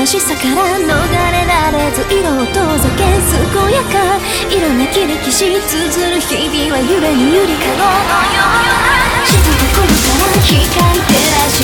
悲しさから逃れられず色を遠ざけ健やか。色めき歴史綴る日々は揺れに揺りかごのよう。静か頃から光照らし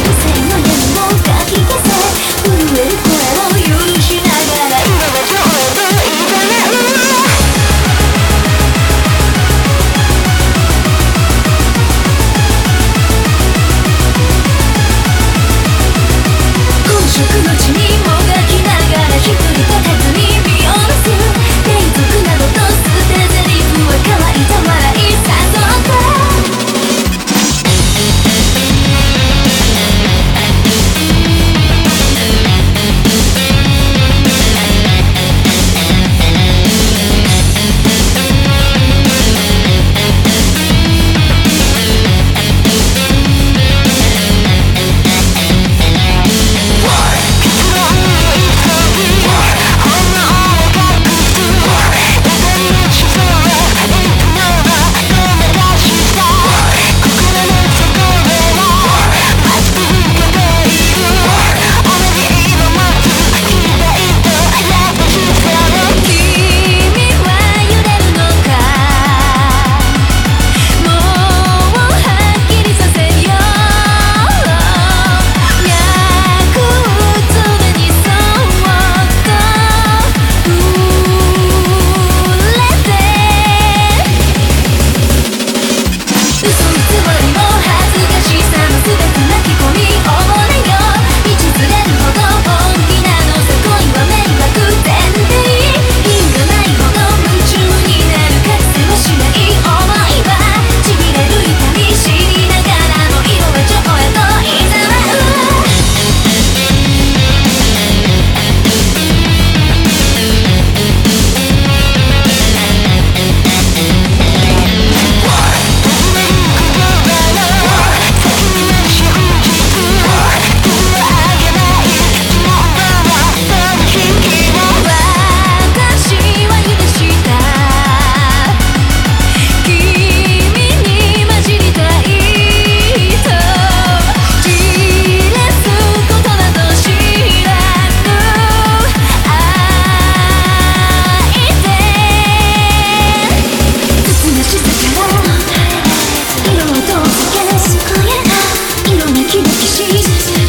Thank you.